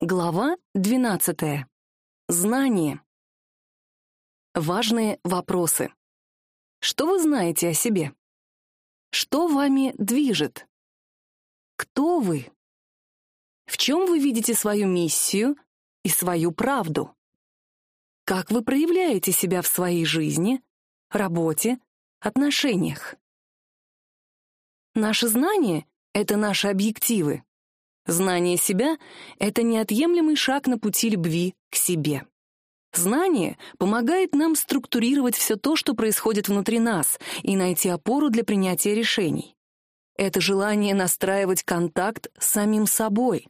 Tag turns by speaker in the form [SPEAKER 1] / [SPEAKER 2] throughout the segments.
[SPEAKER 1] Глава 12. Знание. Важные вопросы. Что вы знаете о себе? Что вами движет? Кто вы? В чем вы видите свою миссию и свою правду? Как вы проявляете себя в своей жизни, работе, отношениях? Наши знания — это наши объективы. Знание себя — это неотъемлемый шаг на пути любви к себе. Знание помогает нам структурировать все то, что происходит внутри нас, и найти опору для принятия решений. Это желание настраивать контакт с самим собой.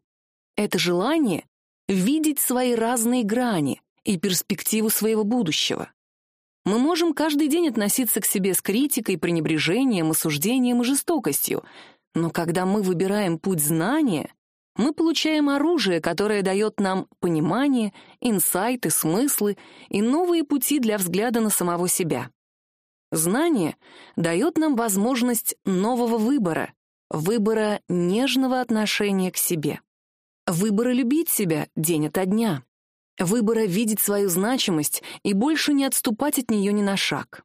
[SPEAKER 1] Это желание видеть свои разные грани и перспективу своего будущего. Мы можем каждый день относиться к себе с критикой, пренебрежением, осуждением и жестокостью, но когда мы выбираем путь знания, мы получаем оружие, которое дает нам понимание, инсайты, смыслы и новые пути для взгляда на самого себя. Знание дает нам возможность нового выбора, выбора нежного отношения к себе, выбора любить себя день ото дня, выбора видеть свою значимость и больше не отступать от нее ни на шаг,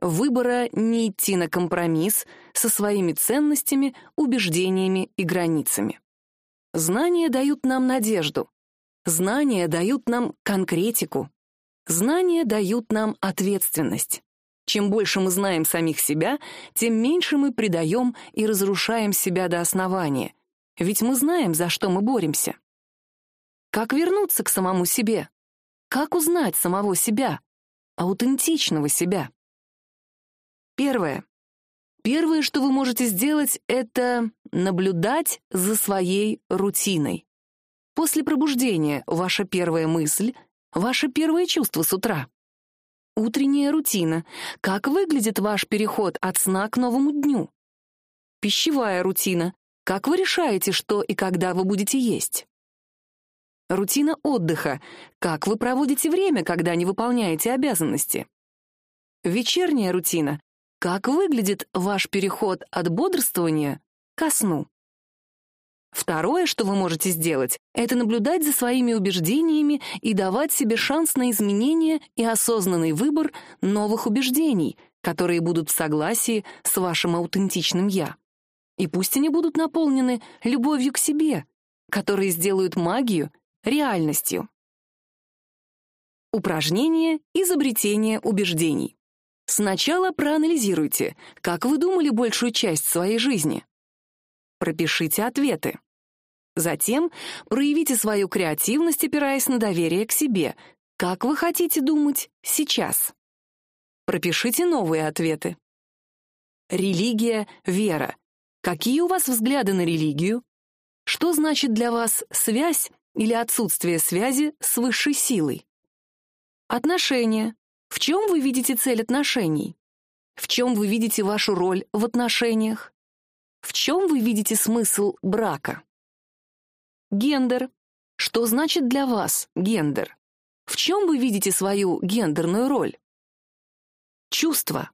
[SPEAKER 1] выбора не идти на компромисс со своими ценностями, убеждениями и границами. Знания дают нам надежду. Знания дают нам конкретику. Знания дают нам ответственность. Чем больше мы знаем самих себя, тем меньше мы предаем и разрушаем себя до основания. Ведь мы знаем, за что мы боремся. Как вернуться к самому себе? Как узнать самого себя, аутентичного себя? Первое. Первое, что вы можете сделать, это наблюдать за своей рутиной. После пробуждения ваша первая мысль, ваше первое чувство с утра. Утренняя рутина. Как выглядит ваш переход от сна к новому дню? Пищевая рутина. Как вы решаете, что и когда вы будете есть? Рутина отдыха. Как вы проводите время, когда не выполняете обязанности? Вечерняя рутина. Как выглядит ваш переход от бодрствования ко сну? Второе, что вы можете сделать, это наблюдать за своими убеждениями и давать себе шанс на изменение и осознанный выбор новых убеждений, которые будут в согласии с вашим аутентичным «я». И пусть они будут наполнены любовью к себе, которые сделают магию реальностью. Упражнение изобретения убеждений. Сначала проанализируйте, как вы думали большую часть своей жизни. Пропишите ответы. Затем проявите свою креативность, опираясь на доверие к себе. Как вы хотите думать сейчас? Пропишите новые ответы. Религия, вера. Какие у вас взгляды на религию? Что значит для вас связь или отсутствие связи с высшей силой? Отношения. В чем вы видите цель отношений? В чем вы видите вашу роль в отношениях? В чем вы видите смысл брака? Гендер. Что значит для вас гендер? В чем вы видите свою гендерную роль? Чувства.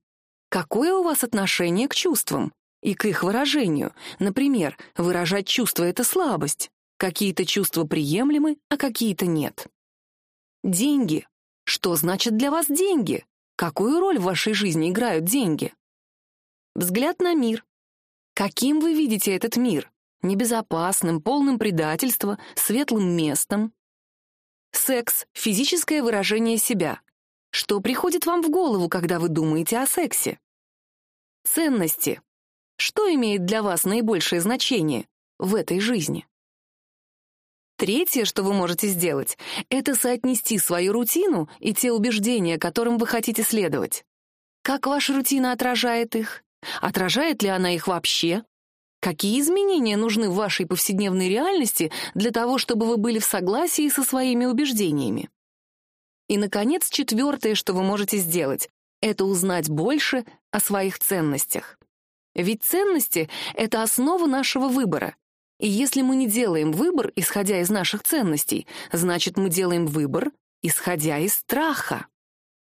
[SPEAKER 1] Какое у вас отношение к чувствам и к их выражению? Например, выражать чувства — это слабость. Какие-то чувства приемлемы, а какие-то нет. Деньги. Что значит для вас деньги? Какую роль в вашей жизни играют деньги? Взгляд на мир. Каким вы видите этот мир? Небезопасным, полным предательства, светлым местом? Секс — физическое выражение себя. Что приходит вам в голову, когда вы думаете о сексе? Ценности. Что имеет для вас наибольшее значение в этой жизни? Третье, что вы можете сделать, это соотнести свою рутину и те убеждения, которым вы хотите следовать. Как ваша рутина отражает их? Отражает ли она их вообще? Какие изменения нужны в вашей повседневной реальности для того, чтобы вы были в согласии со своими убеждениями? И, наконец, четвертое, что вы можете сделать, это узнать больше о своих ценностях. Ведь ценности — это основа нашего выбора. И если мы не делаем выбор, исходя из наших ценностей, значит, мы делаем выбор, исходя из страха.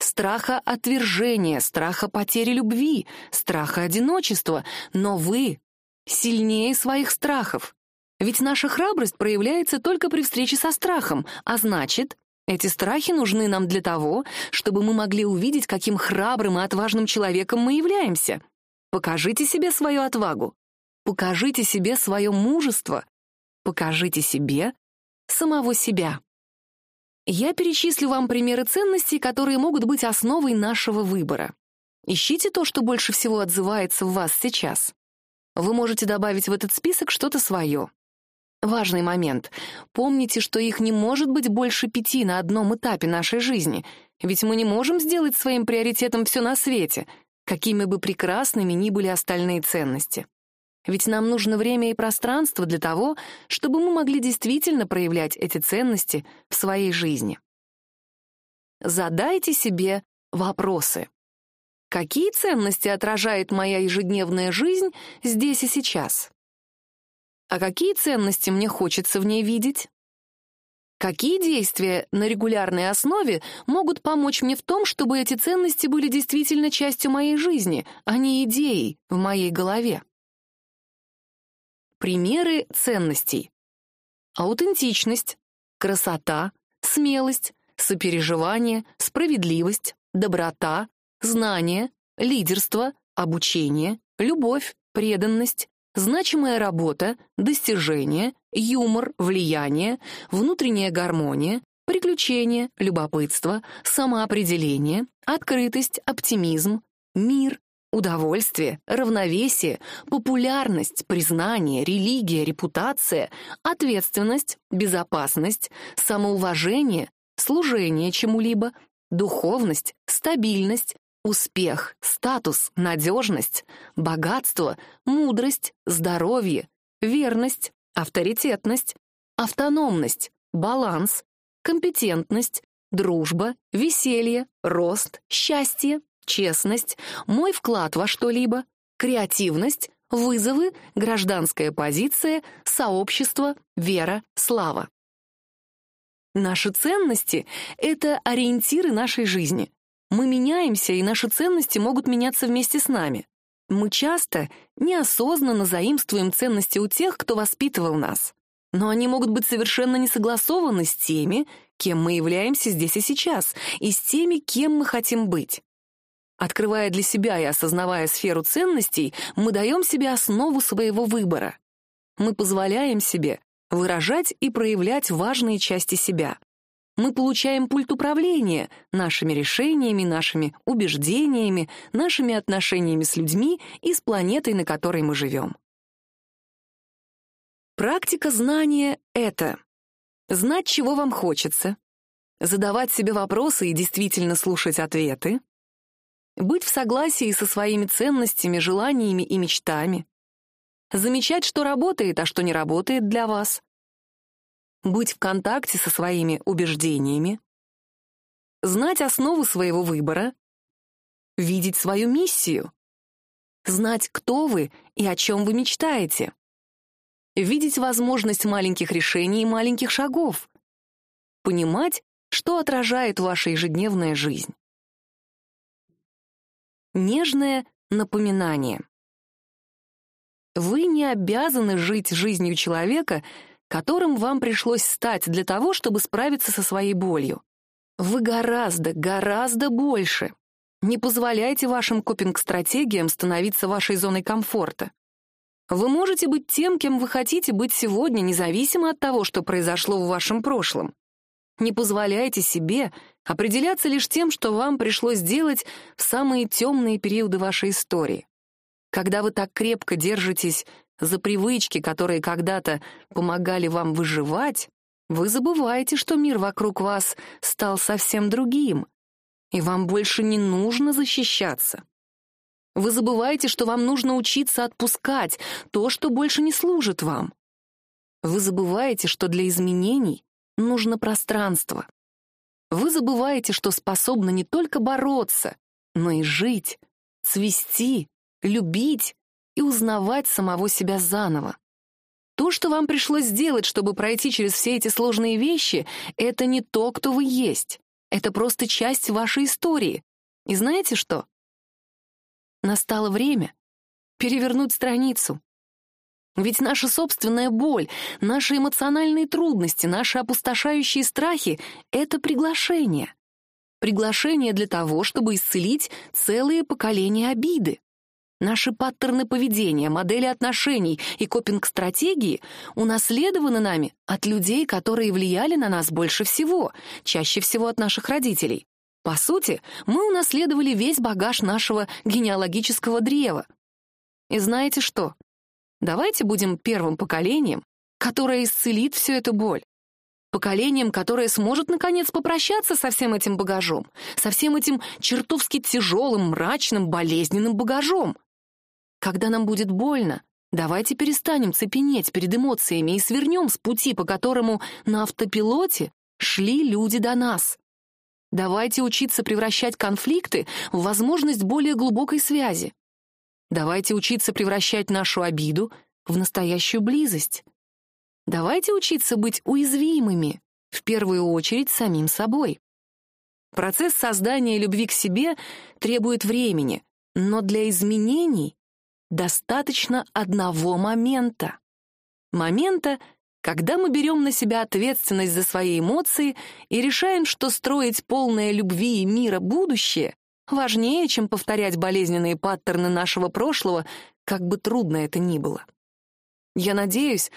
[SPEAKER 1] Страха отвержения, страха потери любви, страха одиночества. Но вы сильнее своих страхов. Ведь наша храбрость проявляется только при встрече со страхом, а значит, эти страхи нужны нам для того, чтобы мы могли увидеть, каким храбрым и отважным человеком мы являемся. Покажите себе свою отвагу. Покажите себе свое мужество. Покажите себе самого себя. Я перечислю вам примеры ценностей, которые могут быть основой нашего выбора. Ищите то, что больше всего отзывается в вас сейчас. Вы можете добавить в этот список что-то свое. Важный момент. Помните, что их не может быть больше пяти на одном этапе нашей жизни, ведь мы не можем сделать своим приоритетом все на свете, какими бы прекрасными ни были остальные ценности. Ведь нам нужно время и пространство для того, чтобы мы могли действительно проявлять эти ценности в своей жизни. Задайте себе вопросы. Какие ценности отражает моя ежедневная жизнь здесь и сейчас? А какие ценности мне хочется в ней видеть? Какие действия на регулярной основе могут помочь мне в том, чтобы эти ценности были действительно частью моей жизни, а не идеей в моей голове? Примеры ценностей. Аутентичность, красота, смелость, сопереживание, справедливость, доброта, знание, лидерство, обучение, любовь, преданность, значимая работа, достижение, юмор, влияние, внутренняя гармония, приключения, любопытство, самоопределение, открытость, оптимизм, мир, удовольствие, равновесие, популярность, признание, религия, репутация, ответственность, безопасность, самоуважение, служение чему-либо, духовность, стабильность, Успех, статус, надежность, богатство, мудрость, здоровье, верность, авторитетность, автономность, баланс, компетентность, дружба, веселье, рост, счастье, честность, мой вклад во что-либо, креативность, вызовы, гражданская позиция, сообщество, вера, слава. Наши ценности — это ориентиры нашей жизни. Мы меняемся, и наши ценности могут меняться вместе с нами. Мы часто неосознанно заимствуем ценности у тех, кто воспитывал нас. Но они могут быть совершенно не согласованы с теми, кем мы являемся здесь и сейчас, и с теми, кем мы хотим быть. Открывая для себя и осознавая сферу ценностей, мы даем себе основу своего выбора. Мы позволяем себе выражать и проявлять важные части себя мы получаем пульт управления нашими решениями, нашими убеждениями, нашими отношениями с людьми и с планетой, на которой мы живем. Практика знания — это знать, чего вам хочется, задавать себе вопросы и действительно слушать ответы, быть в согласии со своими ценностями, желаниями и мечтами, замечать, что работает, а что не работает для вас, быть в контакте со своими убеждениями, знать основу своего выбора, видеть свою миссию, знать, кто вы и о чем вы мечтаете, видеть возможность маленьких решений и маленьких шагов, понимать, что отражает ваша ежедневная жизнь. Нежное напоминание. Вы не обязаны жить жизнью человека, которым вам пришлось стать для того, чтобы справиться со своей болью. Вы гораздо, гораздо больше. Не позволяйте вашим копинг-стратегиям становиться вашей зоной комфорта. Вы можете быть тем, кем вы хотите быть сегодня, независимо от того, что произошло в вашем прошлом. Не позволяйте себе определяться лишь тем, что вам пришлось делать в самые темные периоды вашей истории. Когда вы так крепко держитесь за привычки, которые когда-то помогали вам выживать, вы забываете, что мир вокруг вас стал совсем другим, и вам больше не нужно защищаться. Вы забываете, что вам нужно учиться отпускать то, что больше не служит вам. Вы забываете, что для изменений нужно пространство. Вы забываете, что способны не только бороться, но и жить, цвести, любить и узнавать самого себя заново. То, что вам пришлось сделать, чтобы пройти через все эти сложные вещи, это не то, кто вы есть. Это просто часть вашей истории. И знаете что? Настало время перевернуть страницу. Ведь наша собственная боль, наши эмоциональные трудности, наши опустошающие страхи — это приглашение. Приглашение для того, чтобы исцелить целые поколения обиды. Наши паттерны поведения, модели отношений и копинг-стратегии унаследованы нами от людей, которые влияли на нас больше всего, чаще всего от наших родителей. По сути, мы унаследовали весь багаж нашего генеалогического древа. И знаете что? Давайте будем первым поколением, которое исцелит всю эту боль. Поколением, которое сможет, наконец, попрощаться со всем этим багажом, со всем этим чертовски тяжелым, мрачным, болезненным багажом. Когда нам будет больно, давайте перестанем цепенеть перед эмоциями и свернем с пути, по которому на автопилоте шли люди до нас. Давайте учиться превращать конфликты в возможность более глубокой связи. Давайте учиться превращать нашу обиду в настоящую близость. Давайте учиться быть уязвимыми, в первую очередь самим собой. Процесс создания любви к себе требует времени, но для изменений достаточно одного момента. Момента, когда мы берем на себя ответственность за свои эмоции и решаем, что строить полное любви и мира будущее важнее, чем повторять болезненные паттерны нашего прошлого, как бы трудно это ни было. Я надеюсь,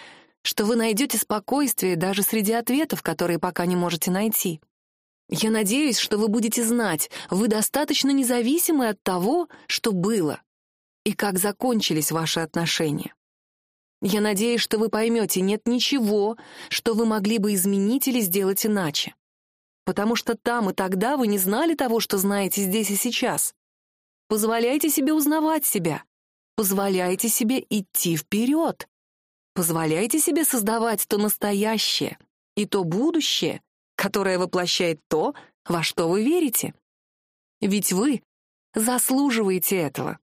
[SPEAKER 1] что вы найдете спокойствие даже среди ответов, которые пока не можете найти. Я надеюсь, что вы будете знать, вы достаточно независимы от того, что было, и как закончились ваши отношения. Я надеюсь, что вы поймете, нет ничего, что вы могли бы изменить или сделать иначе потому что там и тогда вы не знали того, что знаете здесь и сейчас. Позволяйте себе узнавать себя. Позволяйте себе идти вперед. Позволяйте себе создавать то настоящее и то будущее, которое воплощает то, во что вы верите. Ведь вы заслуживаете этого.